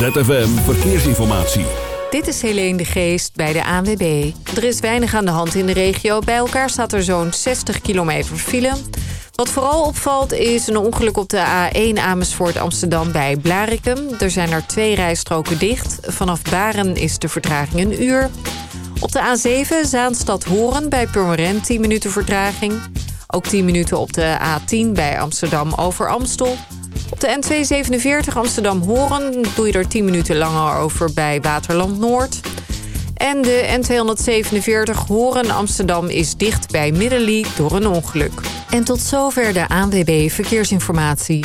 ZFM Verkeersinformatie. Dit is Helene de Geest bij de ANWB. Er is weinig aan de hand in de regio. Bij elkaar staat er zo'n 60 kilometer file. Wat vooral opvalt is een ongeluk op de A1 Amersfoort Amsterdam bij Blarikum. Er zijn er twee rijstroken dicht. Vanaf Baren is de vertraging een uur. Op de A7 Zaanstad-Horen bij Purmerend 10 minuten vertraging. Ook 10 minuten op de A10 bij Amsterdam over Amstel. Op de N247 Amsterdam-Horen doe je er 10 minuten langer over bij Waterland Noord. En de N247 Horen Amsterdam is dicht bij Middelie door een ongeluk. En tot zover de ANWB Verkeersinformatie.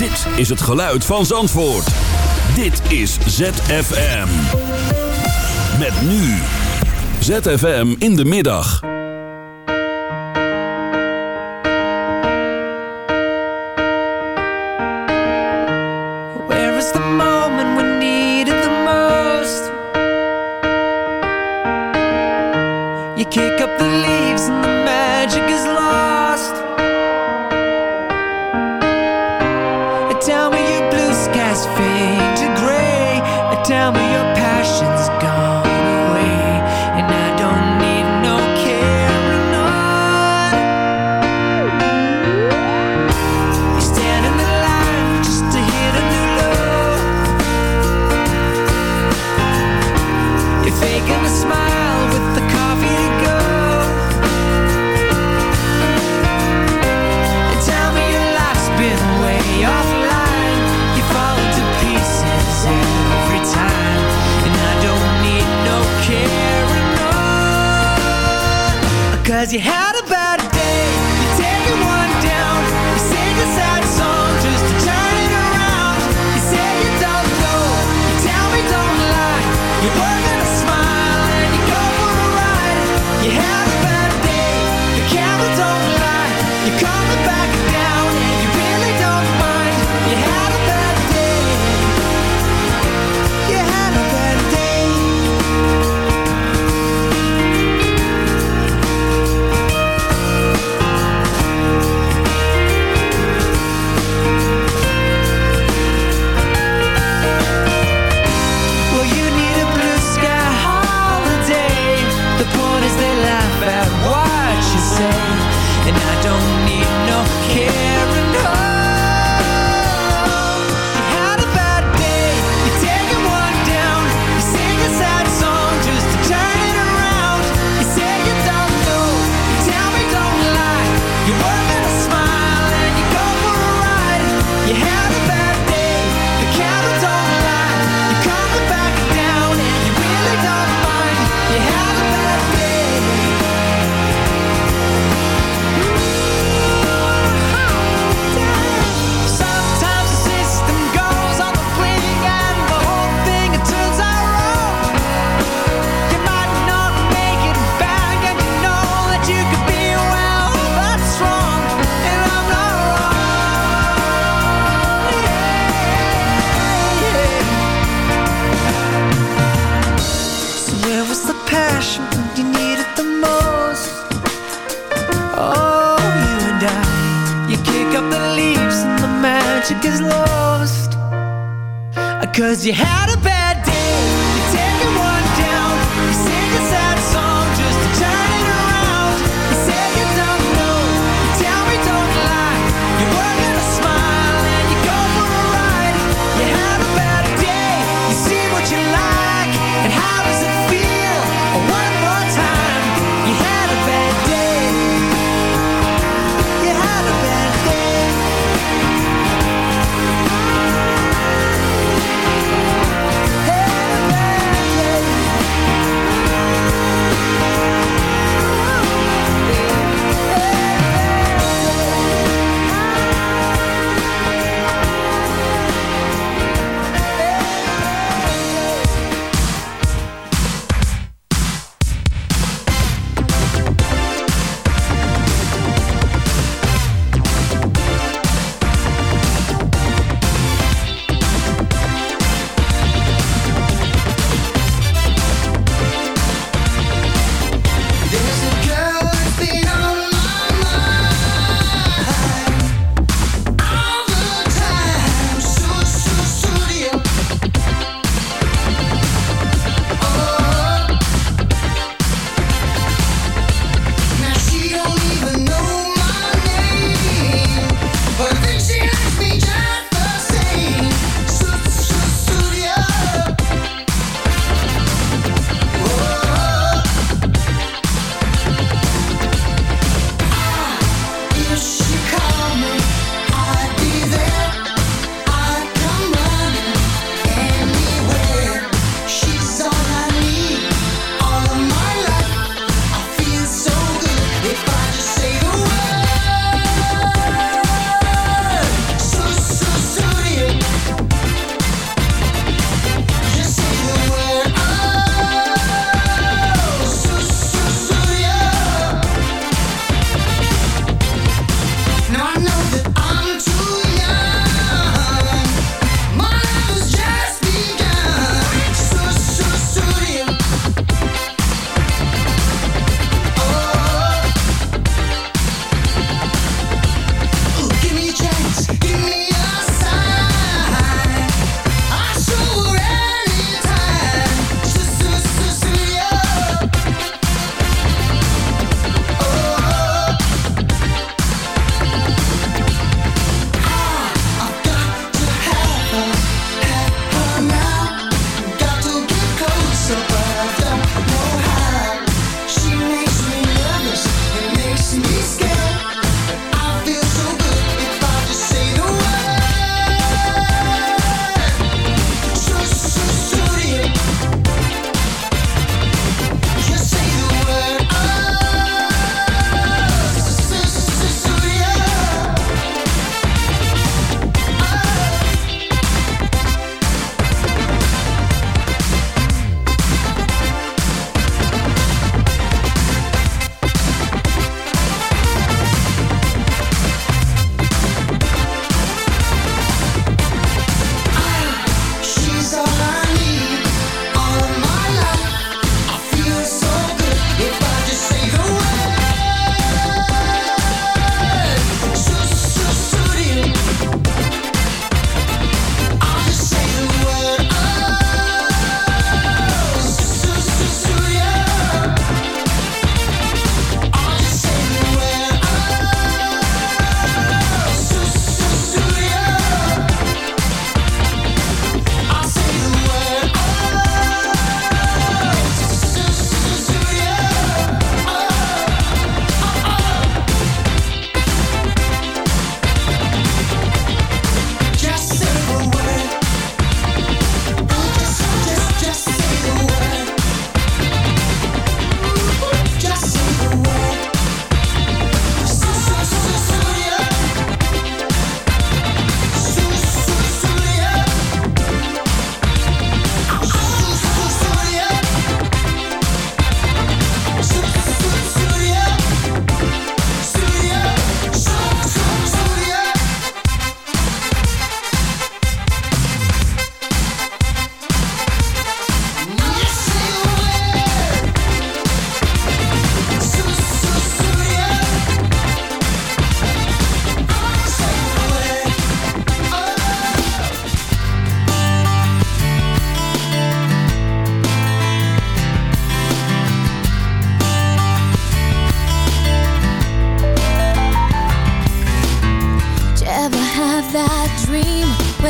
Dit is het geluid van Zandvoort. Dit is ZFM. Met nu. ZFM in de middag. Where is the moment we need it the most? You kick up the leaves and the magic is lost.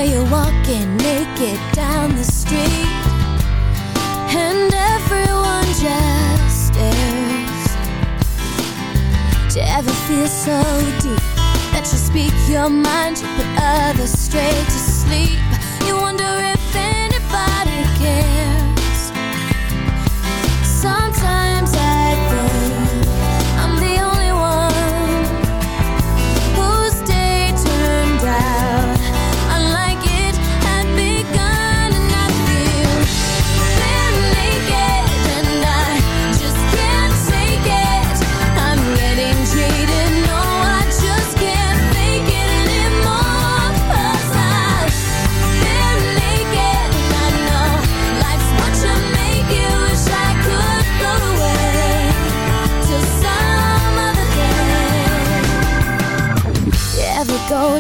where you're walking naked down the street. And everyone just stares. To you ever feel so deep That you speak your mind You put others straight to sleep?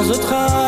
sans autre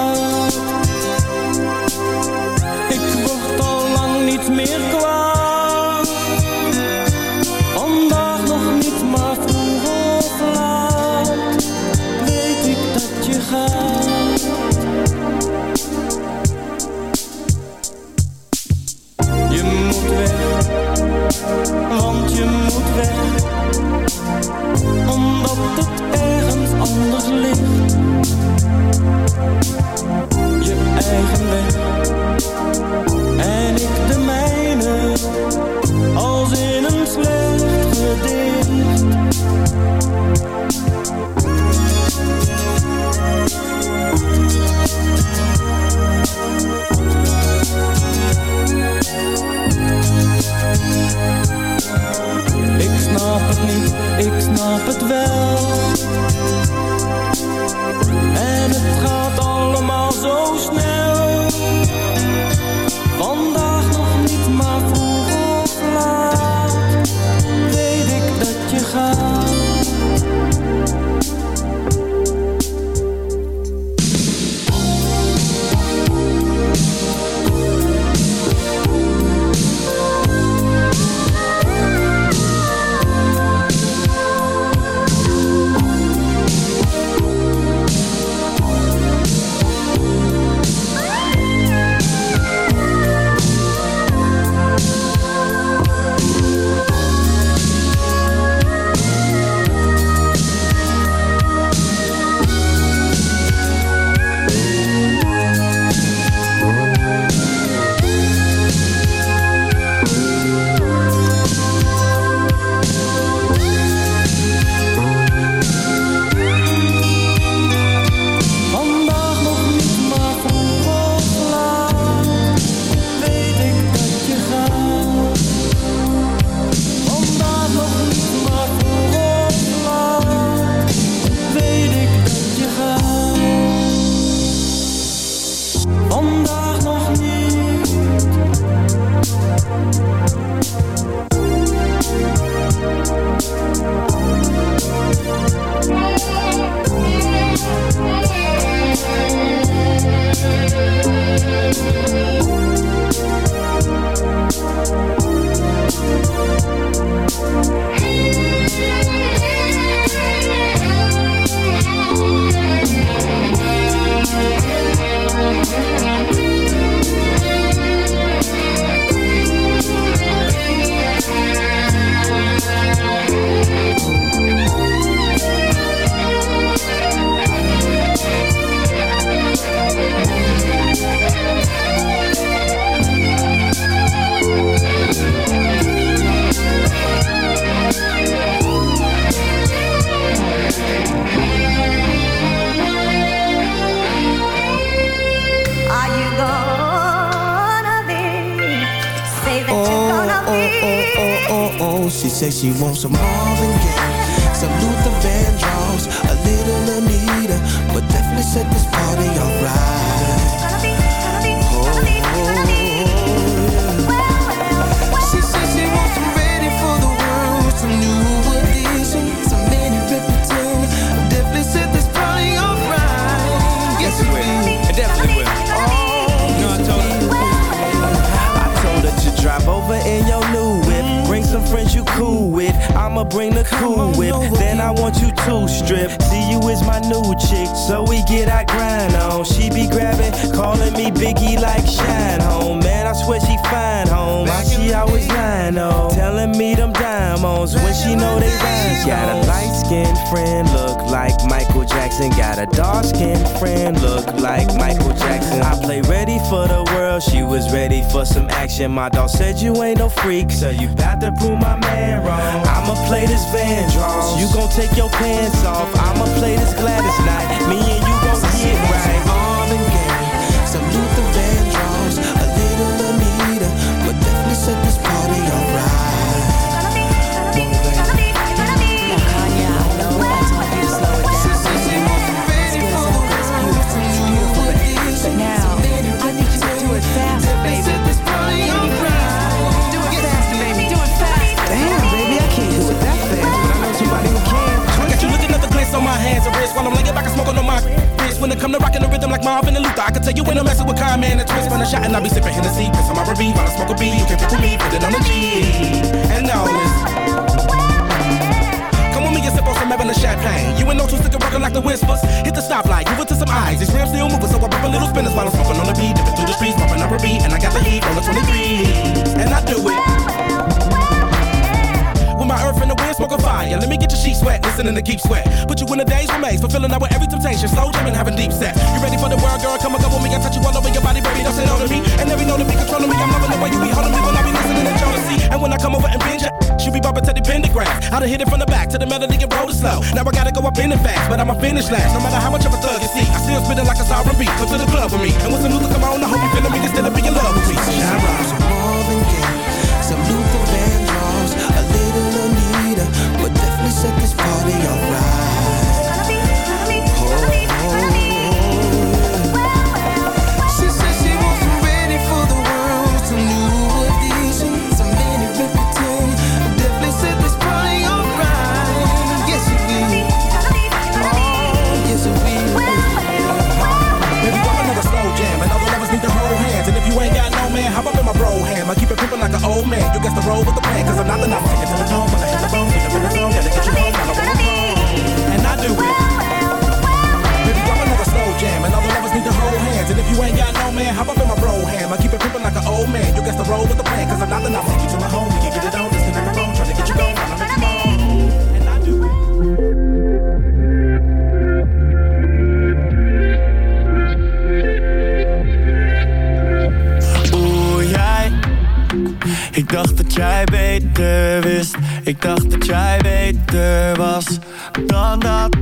She wants some more. bring the cool whip. Then I want you to strip. See you is my new chick, so we get our grind on. She be grabbing, calling me Biggie like Shine Home. Man, I swear she fine home. I see I lying on phones when she know they rhyme. Got a light skinned friend, look like Michael Jackson. Got a dark skinned friend, look like Michael Jackson. I play ready for the world, she was ready for some action. My dog said you ain't no freak, so you got to prove my man wrong. I'ma play this Van Draws. You gon' take your pants off, I'ma play this Gladys Knight. Me and you gon' get right. Come to rocking the rhythm like Marvin and Luther, I can tell you when I'm messing with Kyle, man, and twist. When I shot and I be sipping Hennessy, piss on my R&B while I smoke a B. You can pick with me, put it on the G. And now this. Come with me and sip on some and champagne. You ain't no two stick rockin' like the whispers. Hit the stoplight, give it to some eyes. These rims still moving, so I pop a little spinners while I'm smoking on the beat. Dipping through the streets, bumping up a beat, and I got the heat on the 23. And I do it. My earth and the wind, smoking fire. Let me get your sheet wet, listening to keep sweat. Put you in a daze remains, fulfilling out with every temptation. Slow jamming, having deep sex. You ready for the world, girl? Come and go with me. I touch you all over your body, baby. Don't say no to me. And every know to be controlling me. I'm loving the way you be holding me when I be listening to jealousy. And when I come over and binge she be bumping to the pentagram. I done hit it from the back to the melody and roll it slow. Now I gotta go up in it fast, but I'ma finish last. No matter how much of a thug you see, I still spitting like a sovereign beat. Come to the club with me. And when some Luther come on, I hope you feeling me. Instead of being in love with me. Shine I keep it pimpin' like an old man. You guess the roll with the plan, cause I'm not the number. Take it to the I hit the bone, in the zone, to hands. And if you ain't got no man, hop up in my bro ham. I keep it pimpin' like an old man. You guess the roll with the plan, cause I'm not the number. Take you to my home, we get it on, the phone, tryna get you going, I'ma make you moan. And I do it. Jij. Ik dacht dat jij beter wist. Ik dacht dat jij beter was dan dat.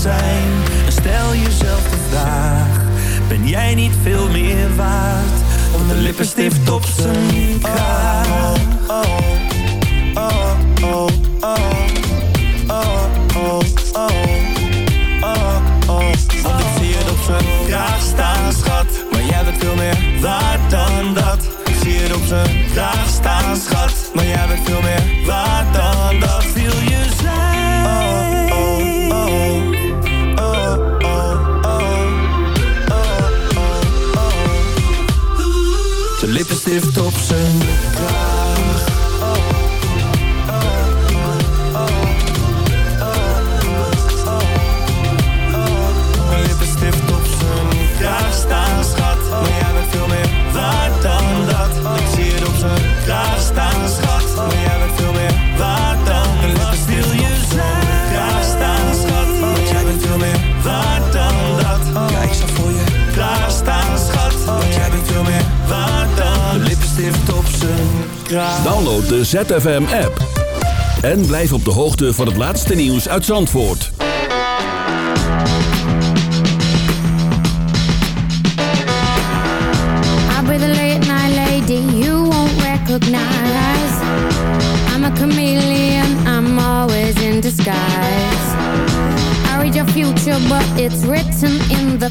stel jezelf de vraag: ben jij niet veel meer waard? Om de lippenstift op zijn kraag. Oh, oh, ik zie het op zijn kraag staan, schat. Maar jij bent veel meer waard dan dat. Ik zie het op zijn dag staan ZFM-app. En blijf op de hoogte van het laatste nieuws uit Zandvoort. I'll be the late night lady you won't recognize. I'm a chameleon, I'm always in disguise. I read your future, but it's written in the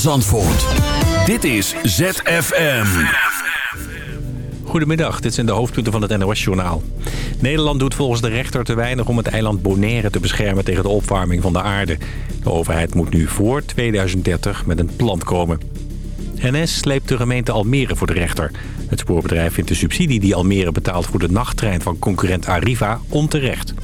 Van Zandvoort. Dit is ZFM. Goedemiddag, dit zijn de hoofdpunten van het NOS-journaal. Nederland doet volgens de rechter te weinig om het eiland Bonaire te beschermen tegen de opwarming van de aarde. De overheid moet nu voor 2030 met een plan komen. NS sleept de gemeente Almere voor de rechter. Het spoorbedrijf vindt de subsidie die Almere betaalt voor de nachttrein van concurrent Arriva onterecht.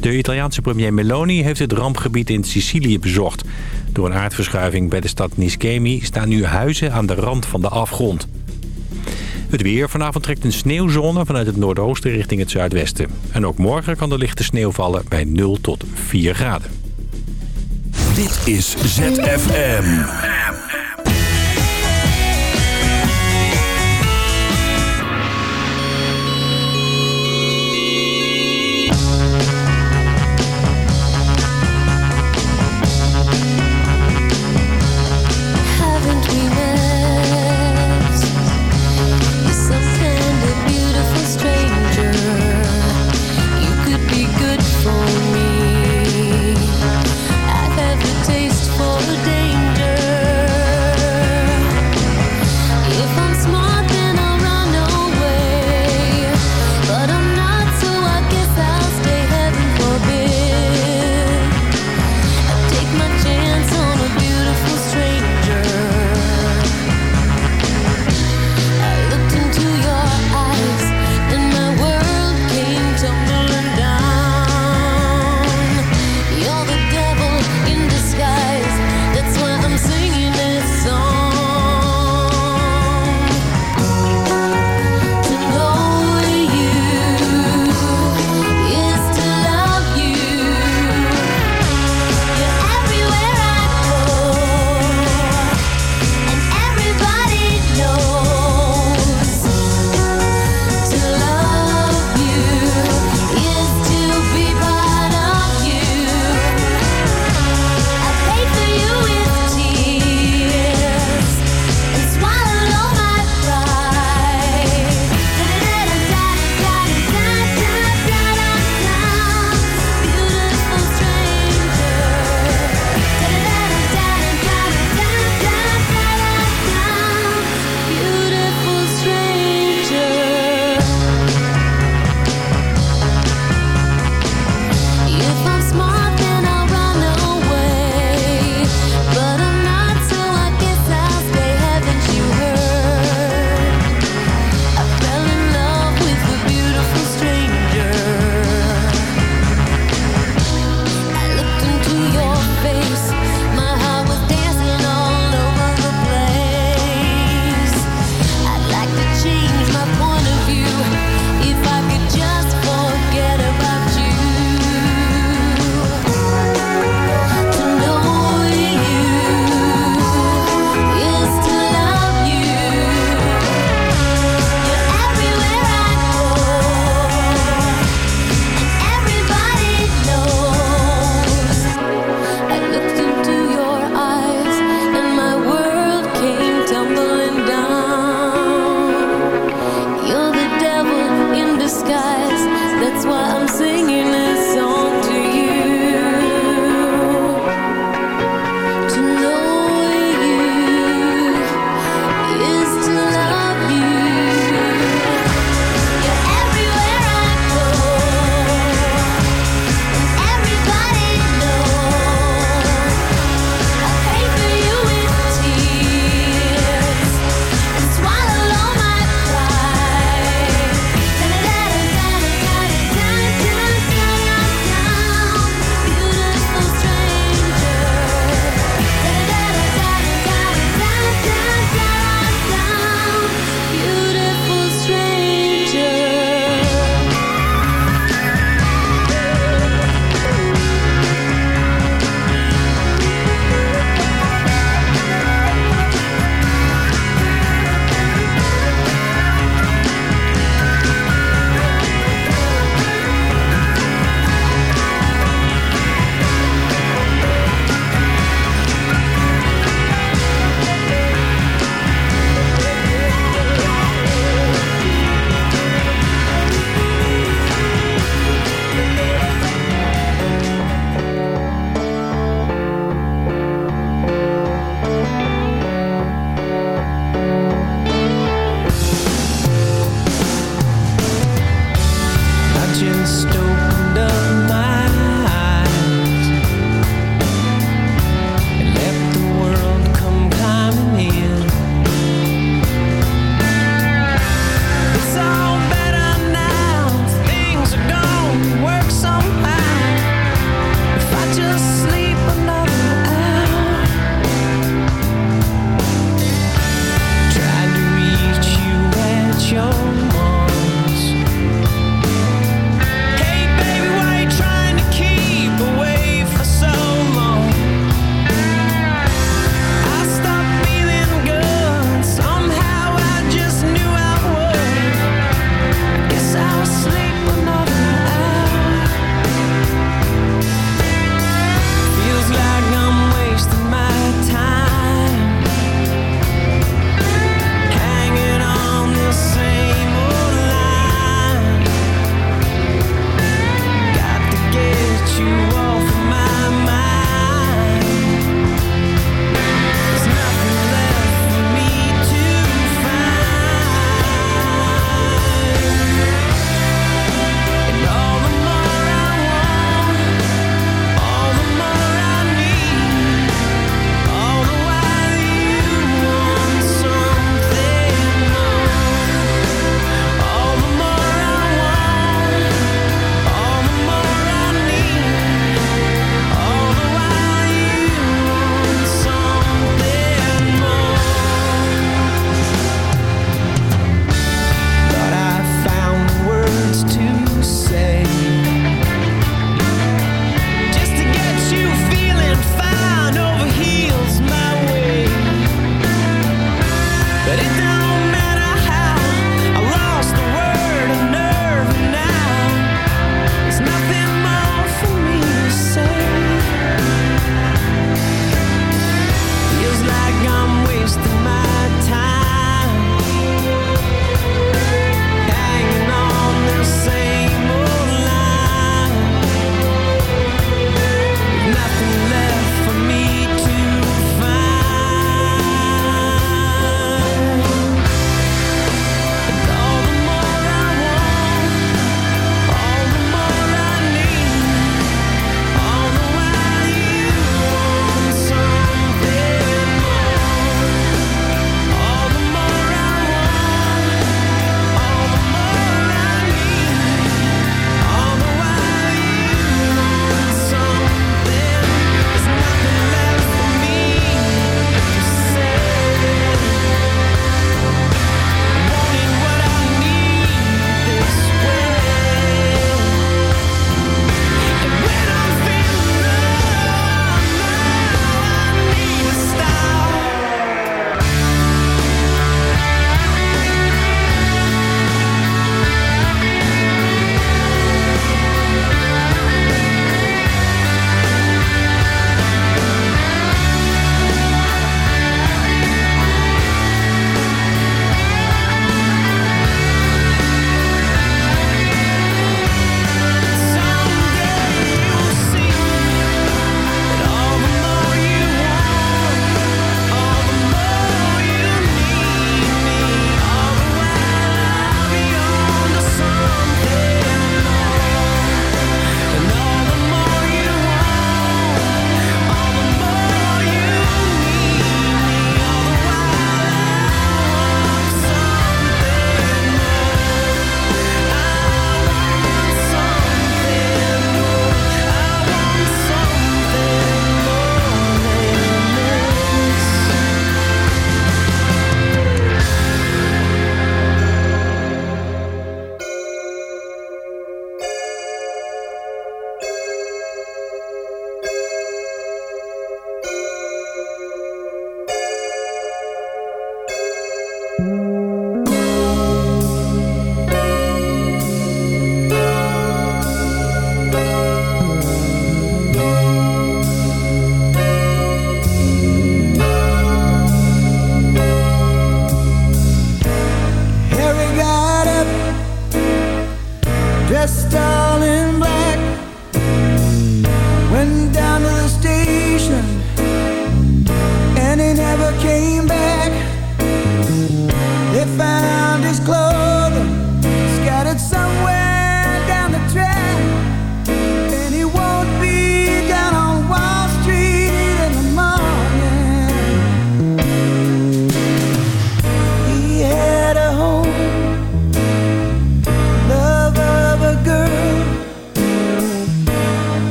De Italiaanse premier Meloni heeft het rampgebied in Sicilië bezocht. Door een aardverschuiving bij de stad Nischemi staan nu huizen aan de rand van de afgrond. Het weer. Vanavond trekt een sneeuwzone vanuit het noordoosten richting het zuidwesten. En ook morgen kan er lichte sneeuw vallen bij 0 tot 4 graden. Dit is ZFM.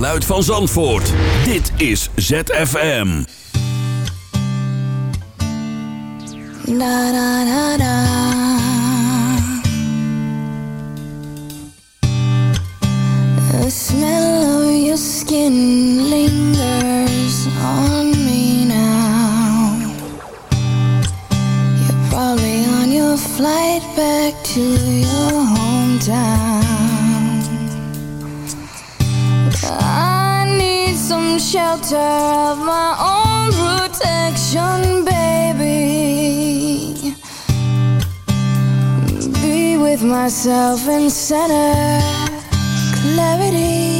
geluid van Zandvoort. Dit is ZFM. Da, da, da, da. The smell of your skin Of my own protection, baby. Be with myself and center clarity.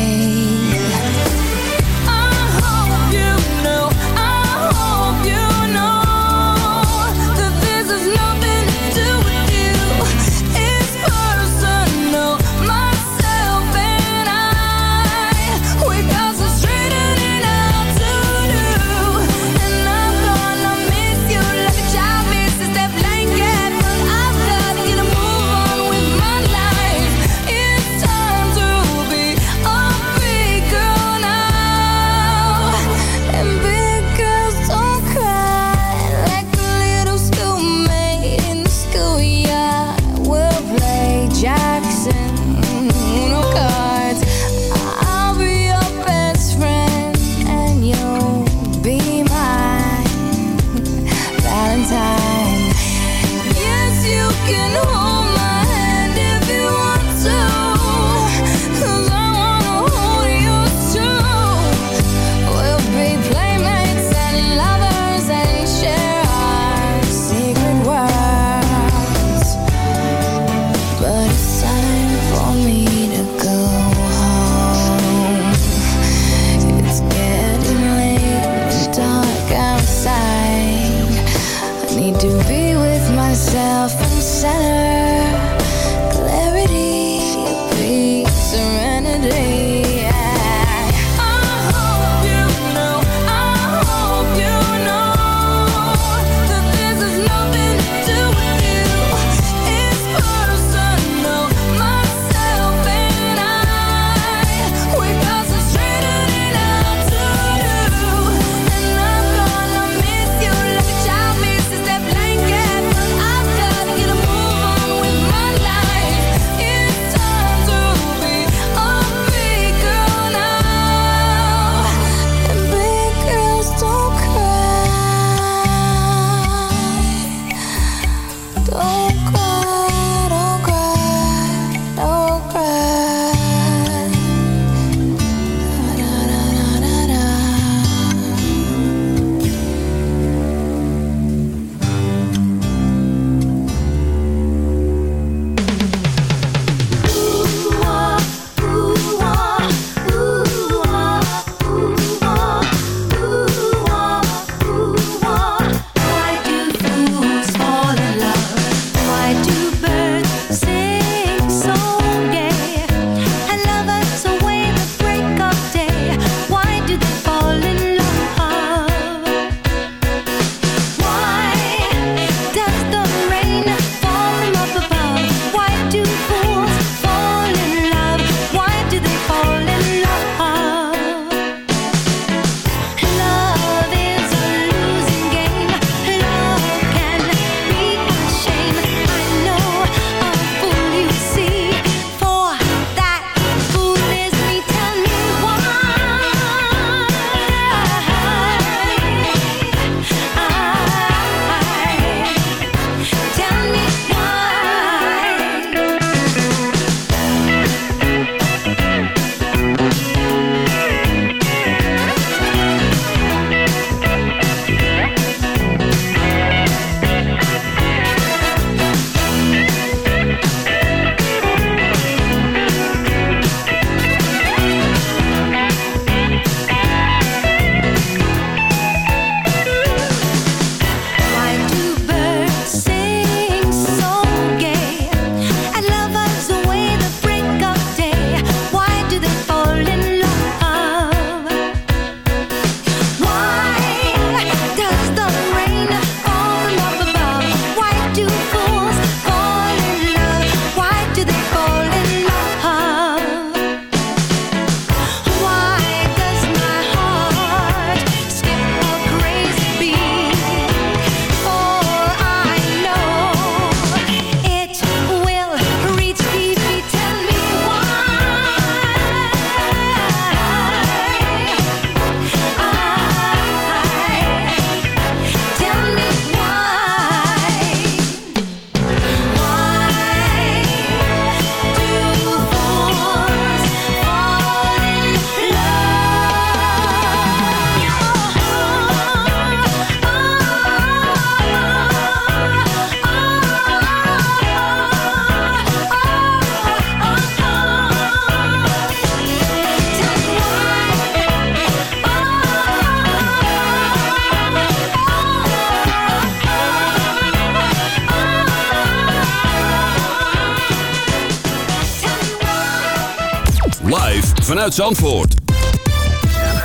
Vanuit Zandvoort.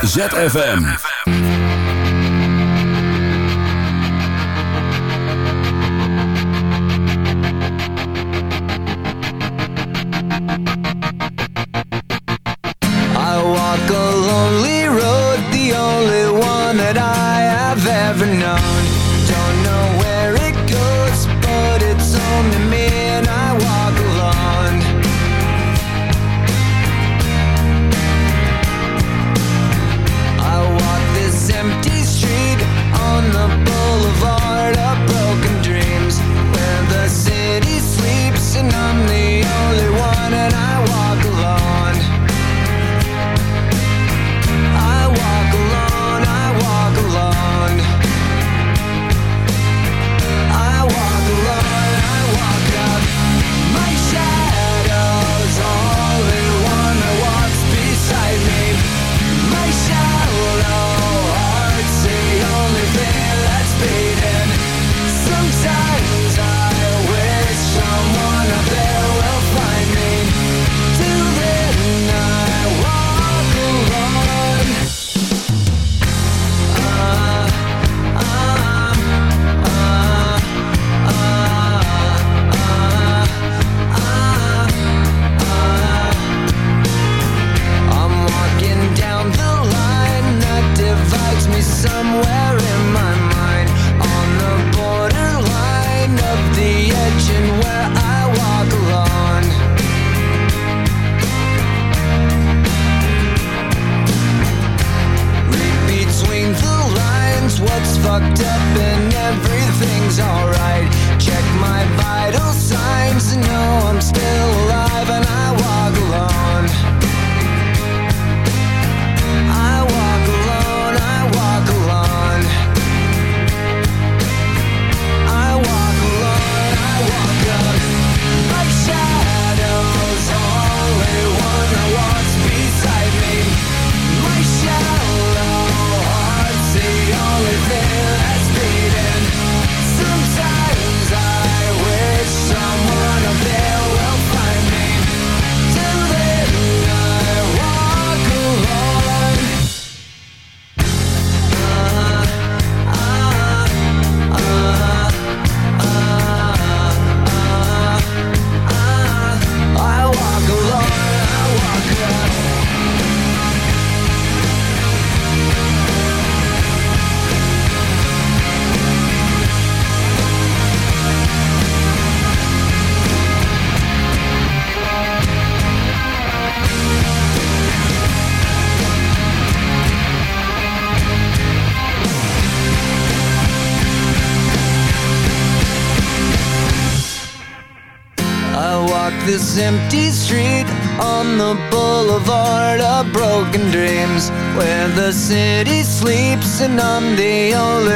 ZFM. I'm the only